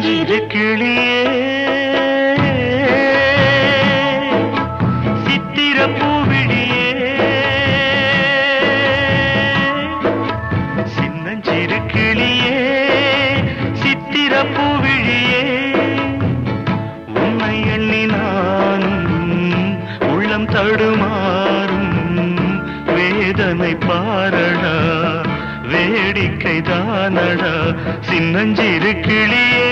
குயிலிரு கிளியே. சித்திர பூவிழியே சின்னஞ்சிறு கிளியே சித்திர பூவிழியே உன்னை எண்ணி நானும் உள்ளம் தடுமாறும் வேதனை பாரடா வேடிக்கை தானடா. சின்னஞ்சிறு கிளியே.